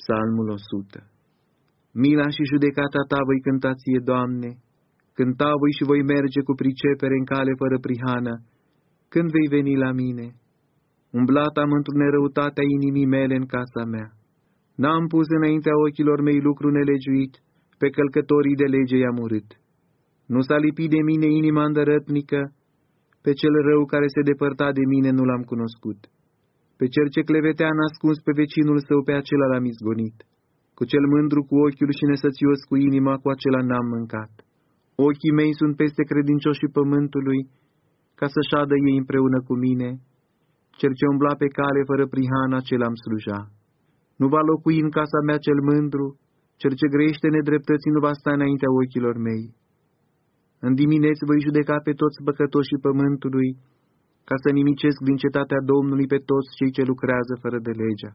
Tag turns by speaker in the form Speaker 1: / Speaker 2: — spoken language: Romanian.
Speaker 1: Psalmul 100 Mila și judecata ta voi cânta ție, Doamne, cânta voi și voi merge cu pricepere în cale fără prihană, când vei veni la mine. Umblat am într-o nerăutatea inimii mele în casa mea. N-am pus înaintea ochilor mei lucru nelegiuit, pe călcătorii de lege i-am urât. Nu s-a lipit de mine inima îndărătnică, pe cel rău care se depărta de mine nu l-am cunoscut. Pe cel ce clevetea ascuns pe vecinul său, pe acela l-am izgonit. Cu cel mândru cu ochiul și nesățios cu inima, cu acela n-am mâncat. Ochii mei sunt peste credincioșii pământului, ca să șadă ei împreună cu mine. Cel ce umbla pe cale fără prihana, cel am sluja. Nu va locui în casa mea cel mândru, cel ce grește nedreptății nu va sta înaintea ochilor mei. În dimineți voi judeca pe toți băcătoșii pământului, ca să nimicesc din cetatea Domnului pe toți cei ce lucrează fără de legea.